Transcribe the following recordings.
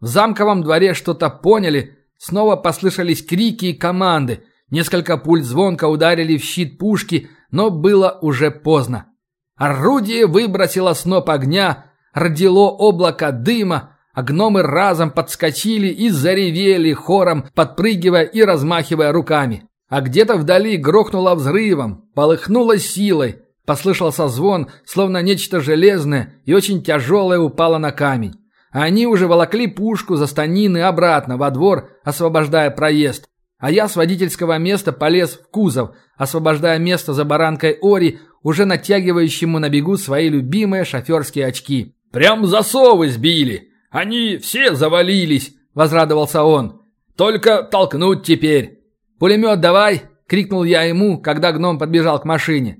В замковом дворе что-то поняли, снова послышались крики и команды. Несколько пуль звонко ударили в щит пушки, но было уже поздно. Орудие выбросило сноп огня, родило облако дыма, а гномы разом подскочили и заревели хором, подпрыгивая и размахивая руками. А где-то вдали грохнуло взрывом, полыхнуло силой. Послышался звон, словно нечто железное и очень тяжелое упало на камень. Они уже волокли пушку за станины обратно во двор, освобождая проезд. А я с водительского места полез в кузов, освобождая место за баранкой Ори, уже натягивающему на бегу свои любимые шоферские очки. «Прям засовы сбили! Они все завалились!» – возрадовался он. «Только толкнуть теперь!» «Пулемет давай!» – крикнул я ему, когда гном подбежал к машине.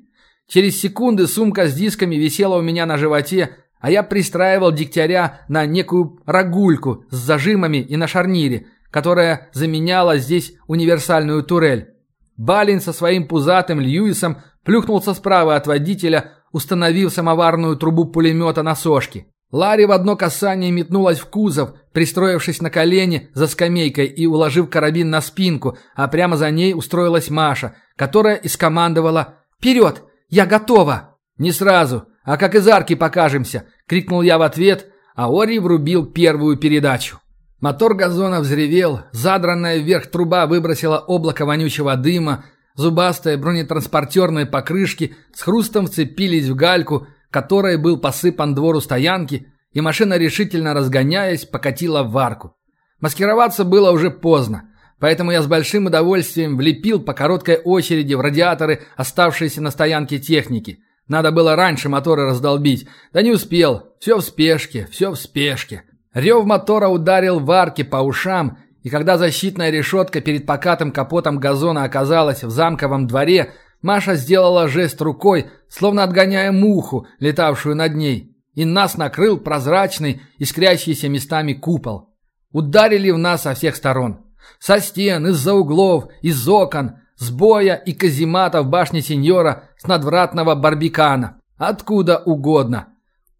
Через секунды сумка с дисками висела у меня на животе, а я пристраивал дегтяря на некую рогульку с зажимами и на шарнире, которая заменяла здесь универсальную турель. Балин со своим пузатым Льюисом плюхнулся справа от водителя, установив самоварную трубу пулемета на сошке. Ларри в одно касание метнулась в кузов, пристроившись на колени за скамейкой и уложив карабин на спинку, а прямо за ней устроилась Маша, которая и скомандовала «Вперед! Я готова!» «Не сразу, а как из арки покажемся!» — крикнул я в ответ, а Ори врубил первую передачу. Мотор газона взревел, задранная вверх труба выбросила облако вонючего дыма, зубастые бронетранспортерные покрышки с хрустом вцепились в гальку — которой был посыпан двор у стоянки, и машина, решительно разгоняясь, покатила в арку. Маскироваться было уже поздно, поэтому я с большим удовольствием влепил по короткой очереди в радиаторы оставшиеся на стоянке техники. Надо было раньше моторы раздолбить, да не успел. Все в спешке, все в спешке. Рев мотора ударил в арке по ушам, и когда защитная решетка перед покатым капотом газона оказалась в замковом дворе, Маша сделала жест рукой, словно отгоняя муху, летавшую над ней, и нас накрыл прозрачный, искрящийся местами купол. Ударили в нас со всех сторон. Со стен, из-за углов, из окон, с боя и каземата в башне сеньора с надвратного барбикана. Откуда угодно.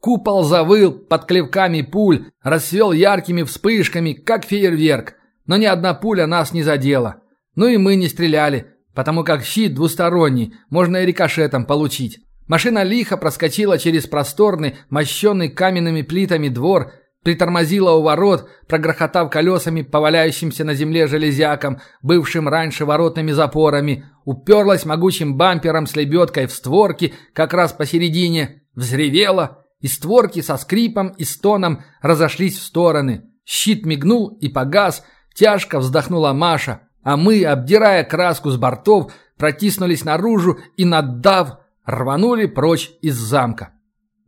Купол завыл под клевками пуль, расцвел яркими вспышками, как фейерверк. Но ни одна пуля нас не задела. Ну и мы не стреляли, потому как щит двусторонний, можно и рикошетом получить. Машина лихо проскочила через просторный, мощенный каменными плитами двор, притормозила у ворот, прогрохотав колесами по валяющимся на земле железякам, бывшим раньше воротными запорами, уперлась могучим бампером с лебедкой в створки, как раз посередине, взревела, и створки со скрипом и стоном разошлись в стороны. Щит мигнул и погас, тяжко вздохнула Маша, а мы, обдирая краску с бортов, протиснулись наружу и, наддав, рванули прочь из замка.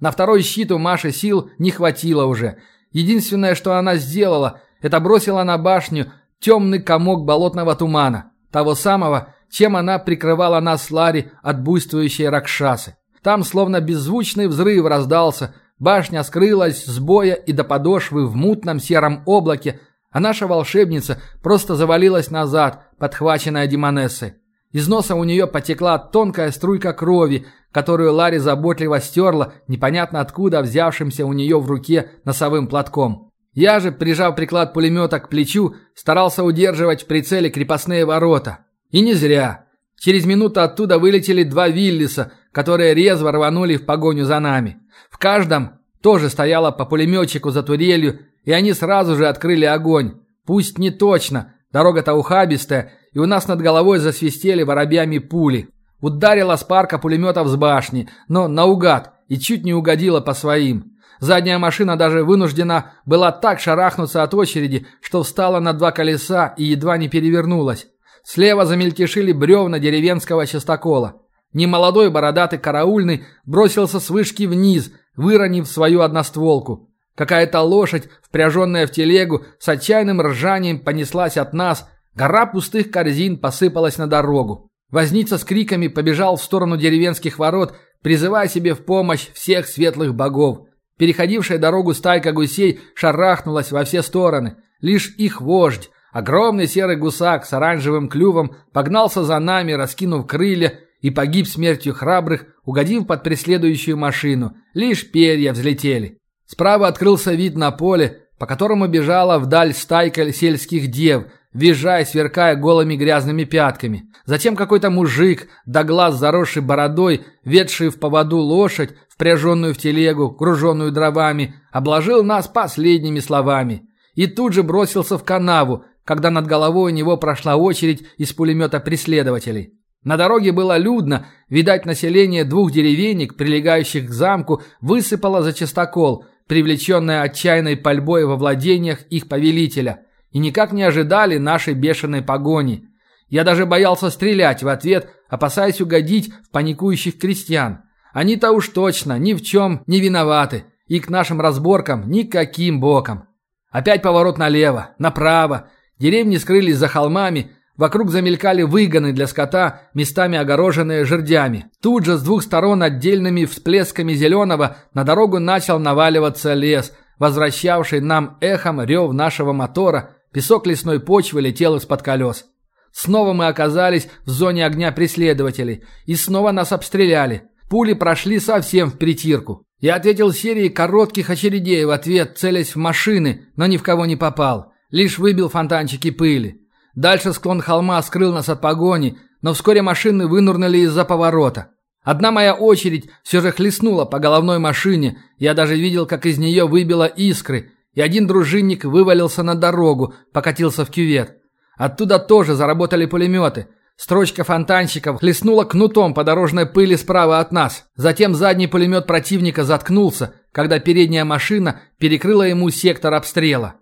На второй щит у Маши сил не хватило уже. Единственное, что она сделала, это бросила на башню темный комок болотного тумана, того самого, чем она прикрывала нас Ларри от буйствующей ракшасы. Там словно беззвучный взрыв раздался, башня скрылась с боя и до подошвы в мутном сером облаке, а наша волшебница просто завалилась назад, подхваченная демонессой. Из носа у нее потекла тонкая струйка крови, которую Ларри заботливо стерла, непонятно откуда взявшимся у нее в руке носовым платком. Я же, прижав приклад пулемета к плечу, старался удерживать в прицеле крепостные ворота. И не зря. Через минуту оттуда вылетели два Виллиса, которые резво рванули в погоню за нами. В каждом тоже стояло по пулеметчику за турелью, и они сразу же открыли огонь. Пусть не точно, дорога-то ухабистая, и у нас над головой засвистели воробьями пули. Ударила спарка пулеметов с башни, но наугад, и чуть не угодила по своим. Задняя машина даже вынуждена была так шарахнуться от очереди, что встала на два колеса и едва не перевернулась. Слева замельтешили бревна деревенского частокола. Немолодой бородатый караульный бросился с вышки вниз, выронив свою одностволку. Какая-то лошадь, впряженная в телегу, с отчаянным ржанием понеслась от нас. Гора пустых корзин посыпалась на дорогу. Возница с криками побежал в сторону деревенских ворот, призывая себе в помощь всех светлых богов. Переходившая дорогу стайка гусей шарахнулась во все стороны. Лишь их вождь, огромный серый гусак с оранжевым клювом, погнался за нами, раскинув крылья, и погиб смертью храбрых, угодив под преследующую машину. Лишь перья взлетели. Справа открылся вид на поле, по которому бежала вдаль стайка сельских дев, визжая, сверкая голыми грязными пятками. Затем какой-то мужик, до глаз заросший бородой, ведший в поводу лошадь, впряженную в телегу, груженную дровами, обложил нас последними словами. И тут же бросился в канаву, когда над головой у него прошла очередь из пулемета преследователей. На дороге было людно, видать, население двух деревенек, прилегающих к замку, высыпало за частокол, привлеченное отчаянной пальбой во владениях их повелителя, и никак не ожидали нашей бешеной погони. Я даже боялся стрелять в ответ, опасаясь угодить в паникующих крестьян. Они-то уж точно ни в чем не виноваты, и к нашим разборкам никаким боком. Опять поворот налево, направо, деревни скрылись за холмами, Вокруг замелькали выгоны для скота, местами огороженные жердями. Тут же с двух сторон отдельными всплесками зеленого на дорогу начал наваливаться лес, возвращавший нам эхом рев нашего мотора, песок лесной почвы летел из-под колес. Снова мы оказались в зоне огня преследователей, и снова нас обстреляли. Пули прошли совсем в притирку. Я ответил серией коротких очередей в ответ, целясь в машины, но ни в кого не попал. Лишь выбил фонтанчики пыли. Дальше склон холма скрыл нас от погони, но вскоре машины вынурнули из-за поворота. Одна моя очередь все же хлестнула по головной машине, я даже видел, как из нее выбило искры, и один дружинник вывалился на дорогу, покатился в кювет. Оттуда тоже заработали пулеметы. Строчка фонтанщиков хлестнула кнутом по дорожной пыли справа от нас. Затем задний пулемет противника заткнулся, когда передняя машина перекрыла ему сектор обстрела.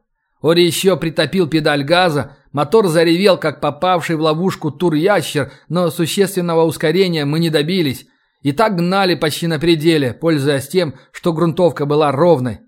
Ори еще притопил педаль газа, мотор заревел, как попавший в ловушку тур-ящер, но существенного ускорения мы не добились. И так гнали почти на пределе, пользуясь тем, что грунтовка была ровной.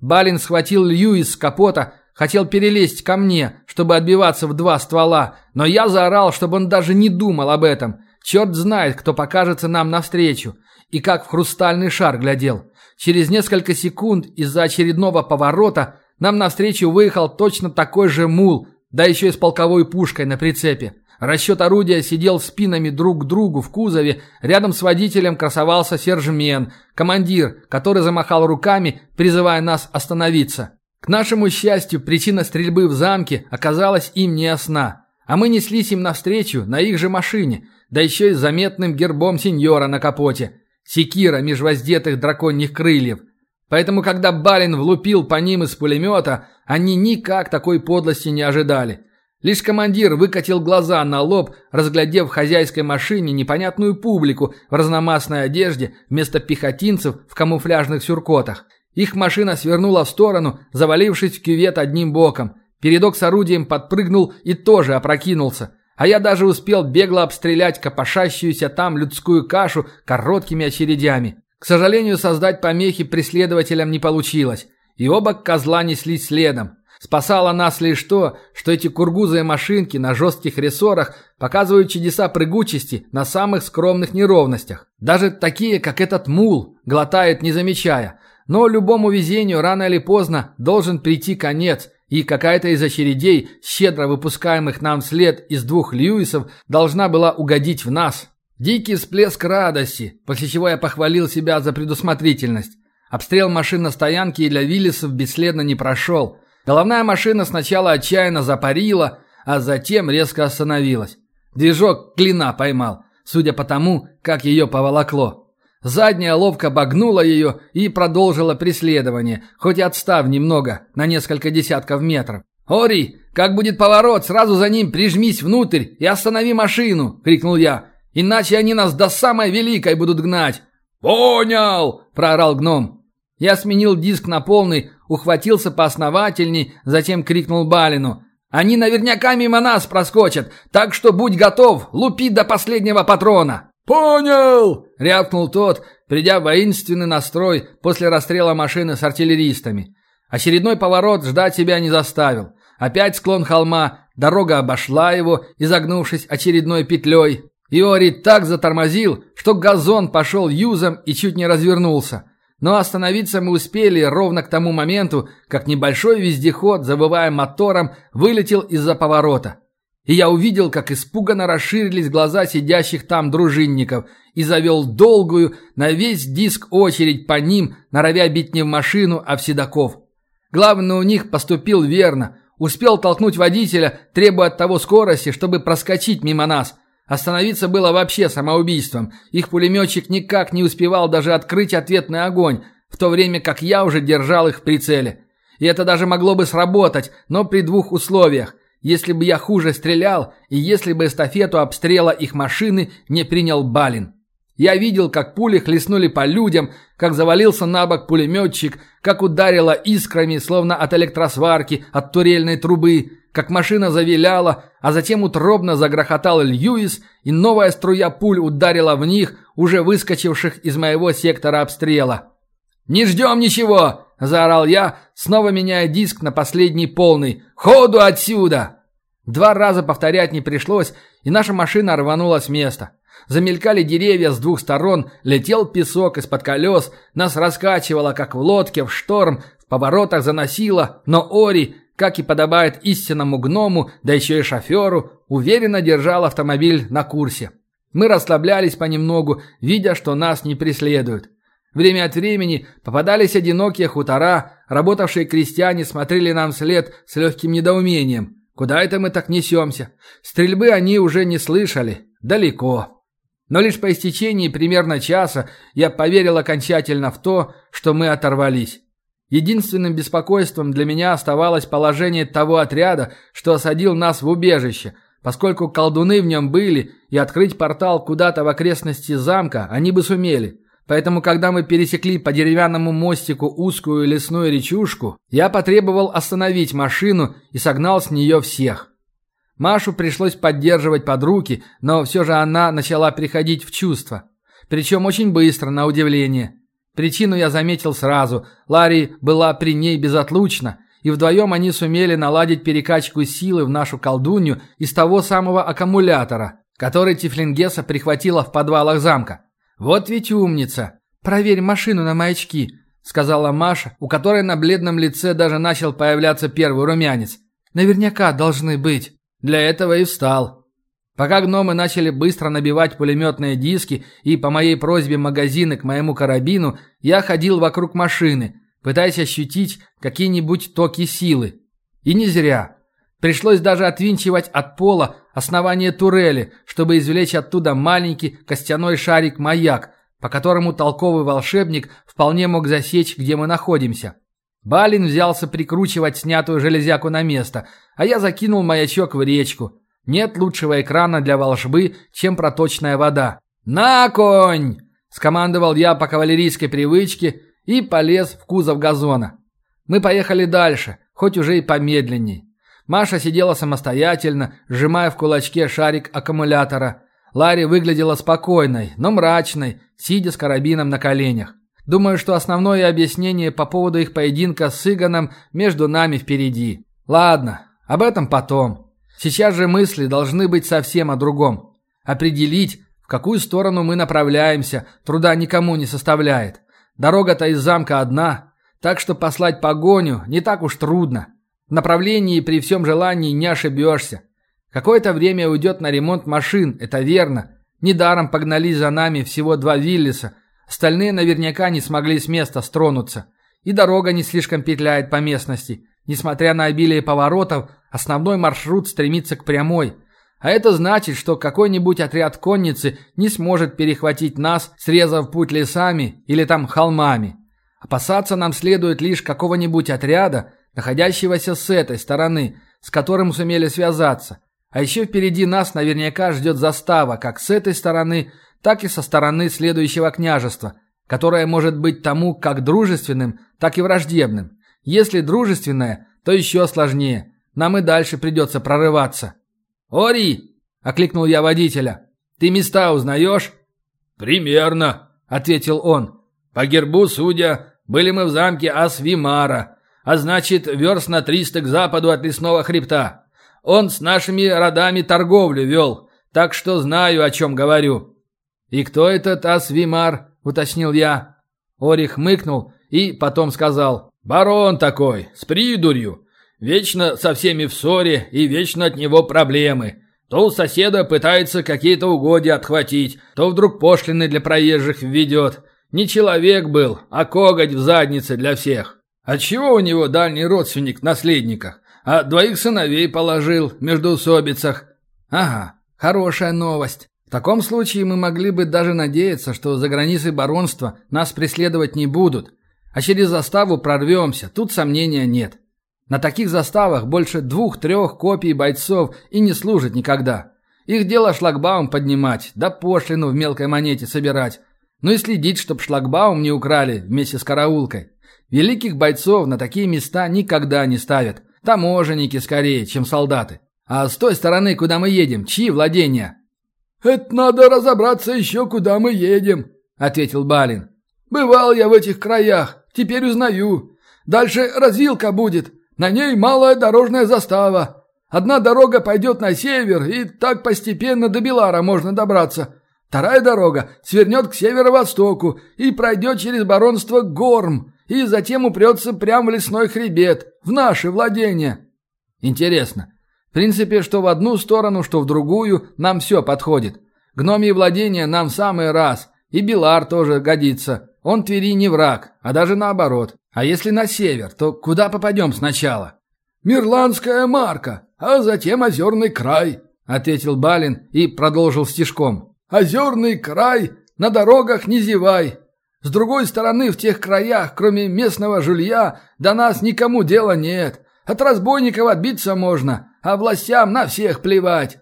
Балин схватил Льюис с капота, хотел перелезть ко мне, чтобы отбиваться в два ствола, но я заорал, чтобы он даже не думал об этом. Черт знает, кто покажется нам навстречу. И как в хрустальный шар глядел. Через несколько секунд из-за очередного поворота нам навстречу выехал точно такой же мул, да еще и с полковой пушкой на прицепе. Расчет орудия сидел спинами друг к другу в кузове, рядом с водителем красовался сержмен, командир, который замахал руками, призывая нас остановиться. К нашему счастью, причина стрельбы в замке оказалась им не ясна, а мы неслись им навстречу на их же машине, да еще и с заметным гербом сеньора на капоте. Секира меж воздетых драконьих крыльев. Поэтому, когда Балин влупил по ним из пулемета, они никак такой подлости не ожидали. Лишь командир выкатил глаза на лоб, разглядев в хозяйской машине непонятную публику в разномастной одежде вместо пехотинцев в камуфляжных сюркотах. Их машина свернула в сторону, завалившись в кювет одним боком. Передок с орудием подпрыгнул и тоже опрокинулся. А я даже успел бегло обстрелять копошащуюся там людскую кашу короткими очередями. К сожалению, создать помехи преследователям не получилось, и оба козла неслись следом. Спасало нас лишь то, что эти кургузые машинки на жестких рессорах показывают чудеса прыгучести на самых скромных неровностях. Даже такие, как этот мул, глотает не замечая. Но любому везению рано или поздно должен прийти конец, и какая-то из очередей, щедро выпускаемых нам вслед из двух Льюисов, должна была угодить в нас. Дикий всплеск радости, после чего я похвалил себя за предусмотрительность. Обстрел машин на стоянке и для Виллисов бесследно не прошел. Головная машина сначала отчаянно запарила, а затем резко остановилась. Движок клина поймал, судя по тому, как ее поволокло. Задняя ловко обогнула ее и продолжила преследование, хоть и отстав немного, на несколько десятков метров. «Ори, как будет поворот, сразу за ним прижмись внутрь и останови машину!» — крикнул я. Иначе они нас до самой великой будут гнать!» «Понял!» – проорал гном. Я сменил диск на полный, ухватился поосновательней, затем крикнул Балину. «Они наверняка мимо нас проскочат, так что будь готов, лупи до последнего патрона!» «Понял!» – рявкнул тот, придя в воинственный настрой после расстрела машины с артиллеристами. Очередной поворот ждать себя не заставил. Опять склон холма, дорога обошла его, изогнувшись очередной петлей. Иори так затормозил, что газон пошел юзом и чуть не развернулся. Но остановиться мы успели ровно к тому моменту, как небольшой вездеход, забывая мотором, вылетел из-за поворота. И я увидел, как испуганно расширились глаза сидящих там дружинников и завел долгую на весь диск очередь по ним, норовя бить не в машину, а в седаков. Главное, у них поступил верно. Успел толкнуть водителя, требуя от того скорости, чтобы проскочить мимо нас. Остановиться было вообще самоубийством. Их пулеметчик никак не успевал даже открыть ответный огонь, в то время как я уже держал их в прицеле. И это даже могло бы сработать, но при двух условиях. Если бы я хуже стрелял, и если бы эстафету обстрела их машины не принял Балин. Я видел, как пули хлестнули по людям, как завалился на бок пулеметчик, как ударило искрами, словно от электросварки, от турельной трубы, как машина завиляла, а затем утробно загрохотал Льюис, и новая струя пуль ударила в них, уже выскочивших из моего сектора обстрела. «Не ждем ничего!» – заорал я, снова меняя диск на последний полный. «Ходу отсюда!» Два раза повторять не пришлось, и наша машина рванула с места. Замелькали деревья с двух сторон, летел песок из-под колес, нас раскачивало, как в лодке, в шторм, в поворотах заносило, но Ори, как и подобает истинному гному, да еще и шоферу, уверенно держал автомобиль на курсе. Мы расслаблялись понемногу, видя, что нас не преследуют. Время от времени попадались одинокие хутора, работавшие крестьяне смотрели нам вслед с легким недоумением. Куда это мы так несемся? Стрельбы они уже не слышали. Далеко. Но лишь по истечении примерно часа я поверил окончательно в то, что мы оторвались. Единственным беспокойством для меня оставалось положение того отряда, что осадил нас в убежище, поскольку колдуны в нем были, и открыть портал куда-то в окрестности замка они бы сумели. Поэтому, когда мы пересекли по деревянному мостику узкую лесную речушку, я потребовал остановить машину и согнал с нее всех. Машу пришлось поддерживать под руки, но все же она начала приходить в чувство. Причем очень быстро, на удивление. Причину я заметил сразу. Ларри была при ней безотлучно, и вдвоем они сумели наладить перекачку силы в нашу колдунью из того самого аккумулятора, который Тифлингеса прихватила в подвалах замка. «Вот ведь умница! Проверь машину на маячки», — сказала Маша, у которой на бледном лице даже начал появляться первый румянец. «Наверняка должны быть». Для этого и встал. Пока гномы начали быстро набивать пулеметные диски и по моей просьбе магазины к моему карабину, я ходил вокруг машины, пытаясь ощутить какие-нибудь токи силы. И не зря. Пришлось даже отвинчивать от пола основание турели, чтобы извлечь оттуда маленький костяной шарик-маяк, по которому толковый волшебник вполне мог засечь, где мы находимся. Балин взялся прикручивать снятую железяку на место, а я закинул маячок в речку. Нет лучшего экрана для волшбы, чем проточная вода. «На конь!» – скомандовал я по кавалерийской привычке и полез в кузов газона. Мы поехали дальше, хоть уже и помедленней. Маша сидела самостоятельно, сжимая в кулачке шарик аккумулятора. Ларри выглядела спокойной, но мрачной, сидя с карабином на коленях. Думаю, что основное объяснение по поводу их поединка с Игоном между нами впереди. Ладно, об этом потом. Сейчас же мысли должны быть совсем о другом. Определить, в какую сторону мы направляемся, труда никому не составляет. Дорога-то из замка одна, так что послать погоню не так уж трудно. В направлении при всем желании не ошибешься. Какое-то время уйдет на ремонт машин, это верно. Недаром погнались за нами всего два Виллиса, Остальные наверняка не смогли с места стронуться. И дорога не слишком петляет по местности. Несмотря на обилие поворотов, основной маршрут стремится к прямой. А это значит, что какой-нибудь отряд конницы не сможет перехватить нас, срезав путь лесами или там холмами. Опасаться нам следует лишь какого-нибудь отряда, находящегося с этой стороны, с которым сумели связаться. А еще впереди нас наверняка ждет застава как с этой стороны, так и со стороны следующего княжества, которое может быть тому как дружественным, так и враждебным. Если дружественное, то еще сложнее. Нам и дальше придется прорываться. «Ори!» – окликнул я водителя. «Ты места узнаешь?» «Примерно», – ответил он. «По гербу, судя, были мы в замке Асвимара, а значит, верст на триста к западу от лесного хребта. Он с нашими родами торговлю вел, так что знаю, о чем говорю. «И кто этот Асвимар?» – уточнил я. Орих мыкнул и потом сказал. «Барон такой, с придурью. Вечно со всеми в ссоре и вечно от него проблемы. То у соседа пытается какие-то угодья отхватить, то вдруг пошлины для проезжих введет. Не человек был, а коготь в заднице для всех». А чего у него дальний родственник в наследниках? А двоих сыновей положил в междоусобицах. Ага, хорошая новость. В таком случае мы могли бы даже надеяться, что за границей баронства нас преследовать не будут, а через заставу прорвемся, тут сомнения нет. На таких заставах больше двух-трех копий бойцов и не служит никогда. Их дело шлагбаум поднимать, да пошлину в мелкой монете собирать. Ну и следить, чтоб шлагбаум не украли вместе с караулкой. Великих бойцов на такие места никогда не ставят. Таможенники скорее, чем солдаты. А с той стороны, куда мы едем, чьи владения? «Это надо разобраться еще, куда мы едем», — ответил Балин. «Бывал я в этих краях, теперь узнаю. Дальше развилка будет, на ней малая дорожная застава. Одна дорога пойдет на север, и так постепенно до Белара можно добраться. Вторая дорога свернет к северо-востоку и пройдет через баронство Горм, и затем упрется прямо в лесной хребет, в наше владение. Интересно. В принципе, что в одну сторону, что в другую, нам все подходит. Гномьи владения нам в самый раз, и Белар тоже годится. Он Твери не враг, а даже наоборот. А если на север, то куда попадем сначала? «Мирландская марка, а затем озерный край», — ответил Балин и продолжил стишком. «Озерный край, на дорогах не зевай. С другой стороны, в тех краях, кроме местного жулья, до нас никому дела нет. От разбойников отбиться можно, а властям на всех плевать».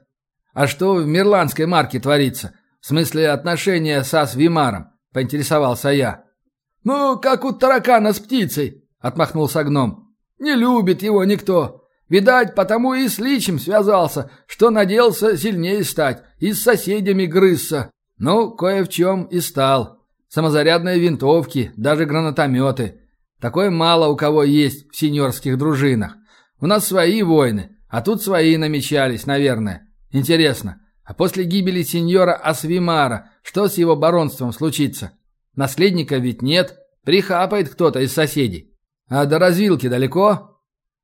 «А что в Мирландской марке творится? В смысле отношения со Свимаром?» — поинтересовался я. «Ну, как у таракана с птицей», — отмахнулся гном. «Не любит его никто. Видать, потому и с личем связался, что надеялся сильнее стать и с соседями грызся. Ну, кое в чем и стал. Самозарядные винтовки, даже гранатометы. Такое мало у кого есть в сеньорских дружинах. У нас свои войны, а тут свои намечались, наверное. Интересно, а после гибели сеньора Асвимара, что с его баронством случится? Наследника ведь нет, прихапает кто-то из соседей. А до развилки далеко?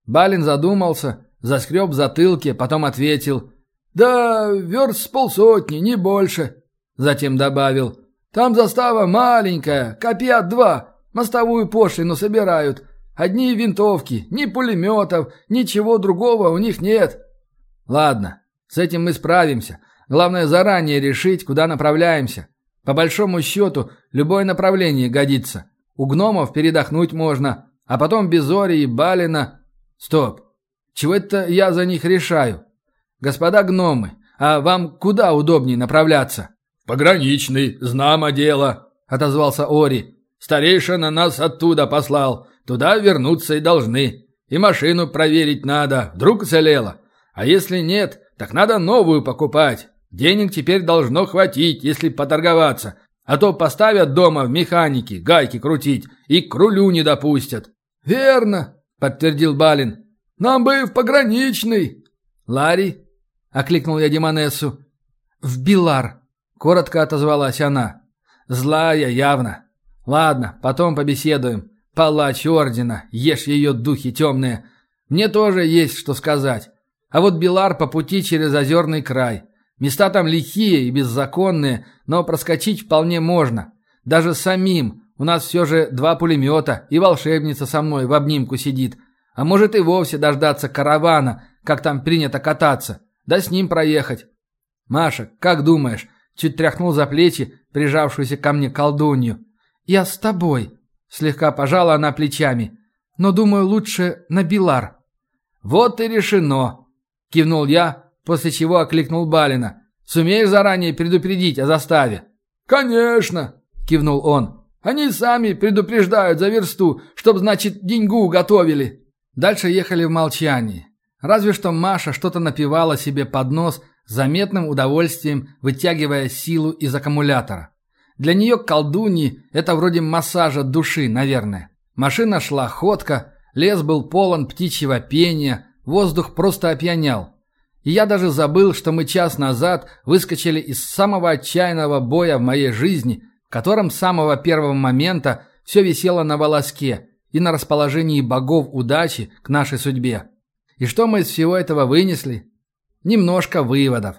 Балин задумался, заскреб в затылке, потом ответил. «Да, верст с полсотни, не больше». Затем добавил. «Там застава маленькая, копьят два, мостовую пошлину собирают. Одни винтовки, ни пулеметов, ничего другого у них нет». «Ладно, с этим мы справимся. Главное заранее решить, куда направляемся. По большому счету, любое направление годится. У гномов передохнуть можно, а потом Безори и Балина Стоп. Чего это я за них решаю? Господа гномы, а вам куда удобнее направляться? Пограничный, знамо дело, отозвался Ори. Старейшина нас оттуда послал. Туда вернуться и должны. И машину проверить надо, вдруг целела. А если нет, так надо новую покупать. Денег теперь должно хватить, если поторговаться. А то поставят дома в механике, гайки крутить и к рулю не допустят. «Верно», — подтвердил Балин. «Нам бы в пограничный». «Ларри?» — окликнул я Демонессу. «В Билар», — коротко отозвалась она. «Злая явно. Ладно, потом побеседуем. Палач Ордена, ешь ее духи темные. Мне тоже есть что сказать. А вот Билар по пути через озерный край. Места там лихие и беззаконные, но проскочить вполне можно. Даже самим, у нас все же два пулемета, и волшебница со мной в обнимку сидит. А может и вовсе дождаться каравана, как там принято кататься, да с ним проехать. Маша, как думаешь, чуть тряхнул за плечи прижавшуюся ко мне колдунью. Я с тобой, слегка пожала она плечами. Но думаю, лучше на Билар. Вот и решено, кивнул я, после чего окликнул Балина. Сумеешь заранее предупредить о заставе? Конечно, кивнул он. Они сами предупреждают за версту, чтоб, значит, деньгу готовили». Дальше ехали в молчании. Разве что Маша что-то напивала себе под нос, заметным удовольствием вытягивая силу из аккумулятора. Для нее колдуньи – это вроде массажа души, наверное. Машина шла ходка, лес был полон птичьего пения, воздух просто опьянял. И я даже забыл, что мы час назад выскочили из самого отчаянного боя в моей жизни – котором с самого первого момента все висело на волоске и на расположении богов удачи к нашей судьбе. И что мы из всего этого вынесли? Немножко выводов.